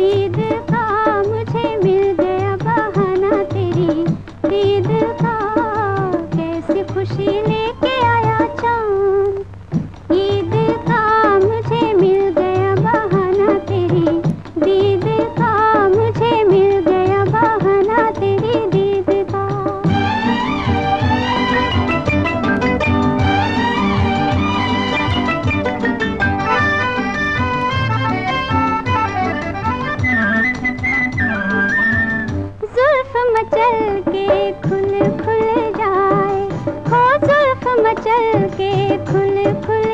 दीद का मुझे मिल गया बहाना तेरी। दीद का कैसी खुशी चल के खुल खुल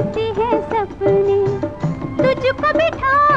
बनते हैं सपने। तुझको बिठा